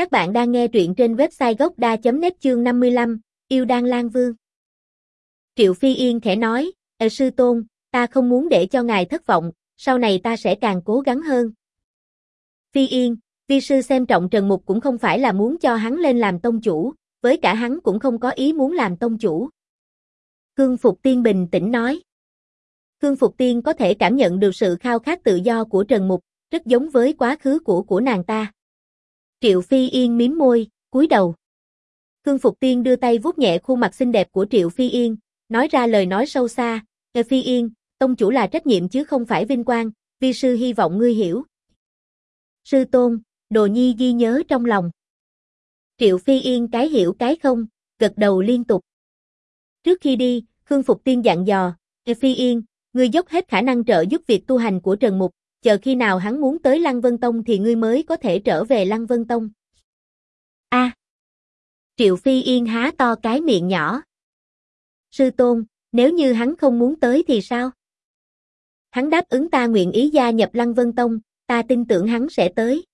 Các bạn đang nghe truyện trên website gocda.net chương 55, Yêu Đan Lan Vương. Triệu Phi Yên khẽ nói, Ê sư tôn, ta không muốn để cho ngài thất vọng, sau này ta sẽ càng cố gắng hơn. Phi Yên, vi sư xem trọng Trần Mục cũng không phải là muốn cho hắn lên làm tông chủ, với cả hắn cũng không có ý muốn làm tông chủ. Cương Phục Tiên bình tĩnh nói. Cương Phục Tiên có thể cảm nhận được sự khao khát tự do của Trần Mục, rất giống với quá khứ của của nàng ta. Triệu Phi Yên miếm môi, cúi đầu. Khương Phục Tiên đưa tay vuốt nhẹ khuôn mặt xinh đẹp của Triệu Phi Yên, nói ra lời nói sâu xa, Nghe Phi Yên, tông chủ là trách nhiệm chứ không phải vinh quang, vi sư hy vọng ngươi hiểu. Sư tôn, đồ nhi ghi nhớ trong lòng. Triệu Phi Yên cái hiểu cái không, gật đầu liên tục. Trước khi đi, Khương Phục Tiên dặn dò, Nghe Phi Yên, ngươi dốc hết khả năng trợ giúp việc tu hành của Trần Mục, chờ khi nào hắn muốn tới Lăng Vân Tông thì ngươi mới có thể trở về Lăng Vân Tông. A. Triệu Phi Yên há to cái miệng nhỏ. Sư Tôn, nếu như hắn không muốn tới thì sao? Hắn đáp ứng ta nguyện ý gia nhập Lăng Vân Tông, ta tin tưởng hắn sẽ tới.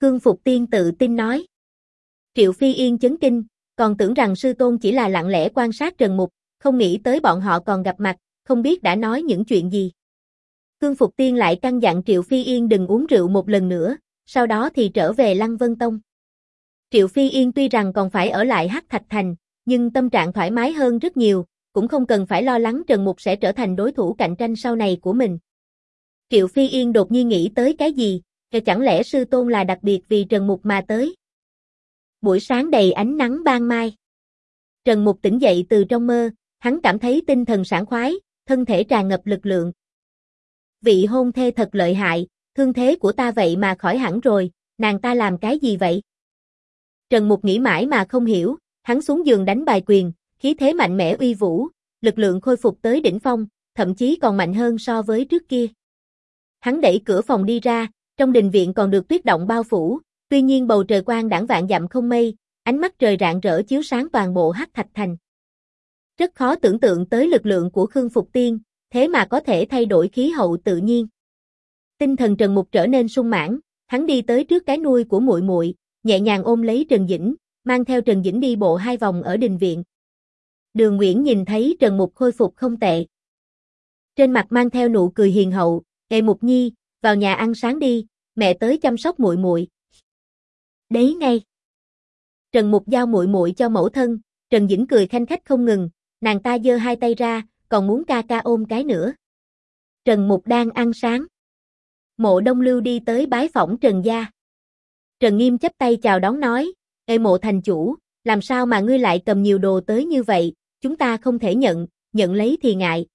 Cương Phục Tiên tự tin nói. Triệu Phi Yên chấn kinh, còn tưởng rằng sư tôn chỉ là lặng lẽ quan sát Trần Mục, không nghĩ tới bọn họ còn gặp mặt, không biết đã nói những chuyện gì. Cương Phục Tiên lại căn dặn Triệu Phi Yên đừng uống rượu một lần nữa, sau đó thì trở về Lăng Vân Tông. Triệu Phi Yên tuy rằng còn phải ở lại Hắc Thạch Thành, nhưng tâm trạng thoải mái hơn rất nhiều, cũng không cần phải lo lắng Trần Mục sẽ trở thành đối thủ cạnh tranh sau này của mình. Triệu Phi Yên đột nhiên nghĩ tới cái gì, chẳng lẽ sư tôn là đặc biệt vì Trần Mục mà tới? Buổi sáng đầy ánh nắng ban mai. Trần Mục tỉnh dậy từ trong mơ, hắn cảm thấy tinh thần sảng khoái, thân thể tràn ngập lực lượng, vị hôn thê thật lợi hại, thương thế của ta vậy mà khỏi hẳn rồi, nàng ta làm cái gì vậy? Trần Mục nghĩ mãi mà không hiểu, hắn xuống giường đánh bài quyền, khí thế mạnh mẽ uy vũ, lực lượng khôi phục tới đỉnh phong, thậm chí còn mạnh hơn so với trước kia. Hắn đẩy cửa phòng đi ra, trong đình viện còn được tuyết động bao phủ, tuy nhiên bầu trời quang đảng vạn dặm không mây, ánh mắt trời rạng rỡ chiếu sáng toàn bộ hắc thạch thành. Rất khó tưởng tượng tới lực lượng của Khương Phục Tiên, thế mà có thể thay đổi khí hậu tự nhiên. Tinh thần Trần Mục trở nên sung mãn, hắn đi tới trước cái nuôi của muội muội, nhẹ nhàng ôm lấy Trần Dĩnh, mang theo Trần Dĩnh đi bộ hai vòng ở đình viện. Đường Nguyễn nhìn thấy Trần Mục khôi phục không tệ. Trên mặt mang theo nụ cười hiền hậu, "Ê Mục Nhi, vào nhà ăn sáng đi, mẹ tới chăm sóc muội muội." Đấy ngay. Trần Mục giao muội muội cho mẫu thân, Trần Dĩnh cười khanh khách không ngừng, nàng ta giơ hai tay ra, còn muốn ca ca ôm cái nữa. Trần Mục đang ăn sáng. Mộ Đông Lưu đi tới bái phỏng Trần Gia. Trần Nghiêm chấp tay chào đón nói, Ê mộ thành chủ, làm sao mà ngươi lại cầm nhiều đồ tới như vậy, chúng ta không thể nhận, nhận lấy thì ngại.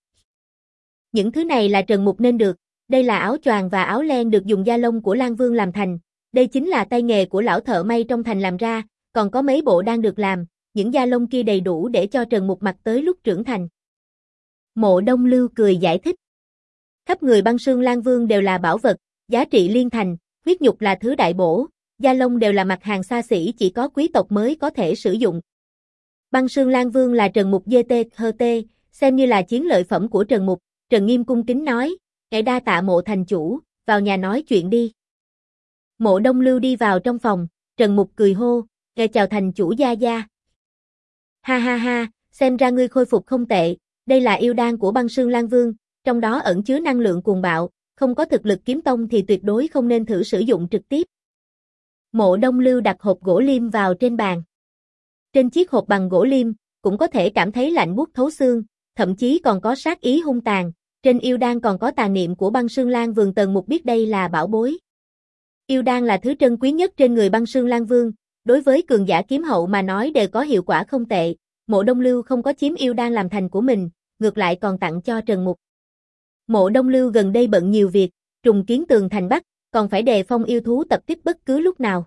Những thứ này là Trần Mục nên được, đây là áo choàng và áo len được dùng da lông của Lan Vương làm thành, đây chính là tay nghề của lão thợ may trong thành làm ra, còn có mấy bộ đang được làm, những da lông kia đầy đủ để cho Trần Mục mặc tới lúc trưởng thành. Mộ Đông Lưu cười giải thích. Khắp người băng sương Lan Vương đều là bảo vật, giá trị liên thành, huyết nhục là thứ đại bổ, da lông đều là mặt hàng xa xỉ chỉ có quý tộc mới có thể sử dụng. Băng sương Lan Vương là Trần Mục GT, tê, xem như là chiến lợi phẩm của Trần Mục, Trần Nghiêm cung kính nói, ngày đa tạ mộ thành chủ, vào nhà nói chuyện đi. Mộ Đông Lưu đi vào trong phòng, Trần Mục cười hô, ngày chào thành chủ gia gia. Ha ha ha, xem ra ngươi khôi phục không tệ, đây là yêu đan của băng sương Lan Vương, trong đó ẩn chứa năng lượng cuồng bạo, không có thực lực kiếm tông thì tuyệt đối không nên thử sử dụng trực tiếp. Mộ Đông Lưu đặt hộp gỗ lim vào trên bàn. Trên chiếc hộp bằng gỗ lim cũng có thể cảm thấy lạnh buốt thấu xương, thậm chí còn có sát ý hung tàn, trên yêu đan còn có tà niệm của băng sương lan vương tần mục biết đây là bảo bối. Yêu đan là thứ trân quý nhất trên người băng sương lan vương, đối với cường giả kiếm hậu mà nói đều có hiệu quả không tệ, mộ đông lưu không có chiếm yêu đan làm thành của mình, ngược lại còn tặng cho Trần Mục. Mộ Đông Lưu gần đây bận nhiều việc, trùng kiến tường thành Bắc, còn phải đề phong yêu thú tập kích bất cứ lúc nào.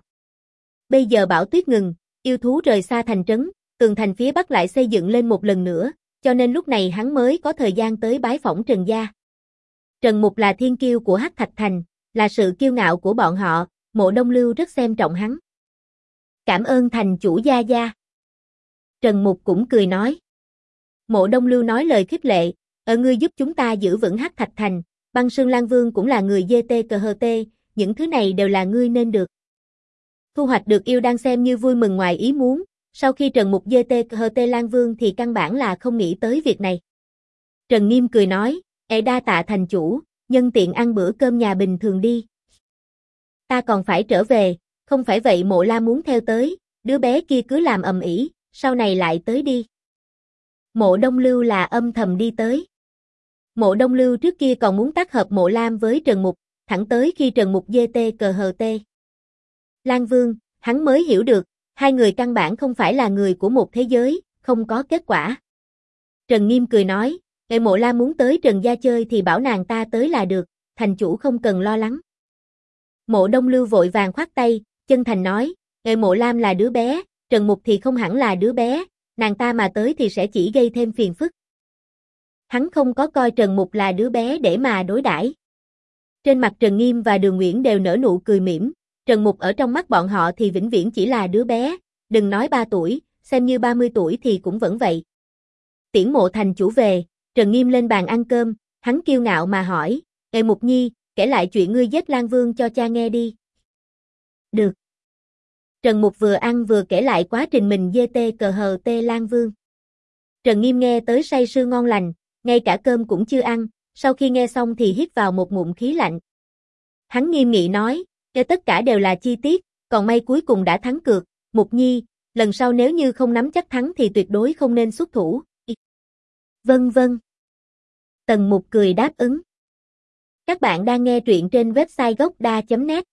Bây giờ bão tuyết ngừng, yêu thú rời xa thành trấn, tường thành phía Bắc lại xây dựng lên một lần nữa, cho nên lúc này hắn mới có thời gian tới bái phỏng Trần Gia. Trần Mục là thiên kiêu của Hắc Thạch Thành, là sự kiêu ngạo của bọn họ, mộ Đông Lưu rất xem trọng hắn. Cảm ơn thành chủ Gia Gia. Trần Mục cũng cười nói. Mộ Đông Lưu nói lời khích lệ, ở ngươi giúp chúng ta giữ vững hắc thạch thành, băng sương Lan Vương cũng là người dê tê cờ hờ tê, những thứ này đều là ngươi nên được. Thu hoạch được yêu đang xem như vui mừng ngoài ý muốn, sau khi Trần Mục dê tê hờ tê Lan Vương thì căn bản là không nghĩ tới việc này. Trần Nghiêm cười nói, Ê đa tạ thành chủ, nhân tiện ăn bữa cơm nhà bình thường đi. Ta còn phải trở về, không phải vậy mộ la muốn theo tới, đứa bé kia cứ làm ầm ĩ, sau này lại tới đi. Mộ Đông Lưu là âm thầm đi tới. Mộ Đông Lưu trước kia còn muốn tác hợp mộ Lam với Trần Mục, thẳng tới khi Trần Mục dê tê cờ hờ tê. Lan Vương, hắn mới hiểu được, hai người căn bản không phải là người của một thế giới, không có kết quả. Trần Nghiêm cười nói, Nghệ mộ Lam muốn tới Trần Gia chơi thì bảo nàng ta tới là được, thành chủ không cần lo lắng. Mộ Đông Lưu vội vàng khoát tay, chân thành nói, ngày mộ Lam là đứa bé, Trần Mục thì không hẳn là đứa bé, nàng ta mà tới thì sẽ chỉ gây thêm phiền phức. Hắn không có coi Trần Mục là đứa bé để mà đối đãi. Trên mặt Trần Nghiêm và Đường Nguyễn đều nở nụ cười mỉm, Trần Mục ở trong mắt bọn họ thì vĩnh viễn chỉ là đứa bé, đừng nói 3 tuổi, xem như 30 tuổi thì cũng vẫn vậy. Tiễn mộ thành chủ về, Trần Nghiêm lên bàn ăn cơm, hắn kiêu ngạo mà hỏi, Ê Mục Nhi, kể lại chuyện ngươi giết Lan Vương cho cha nghe đi. Được. Trần Mục vừa ăn vừa kể lại quá trình mình dê tê cờ hờ tê Lan Vương. Trần Nghiêm nghe tới say sưa ngon lành, ngay cả cơm cũng chưa ăn, sau khi nghe xong thì hít vào một ngụm khí lạnh. Hắn nghiêm nghị nói, cho tất cả đều là chi tiết, còn may cuối cùng đã thắng cược, Mục Nhi, lần sau nếu như không nắm chắc thắng thì tuyệt đối không nên xuất thủ. Vân vân. Tần Mục cười đáp ứng. Các bạn đang nghe truyện trên website gocda.net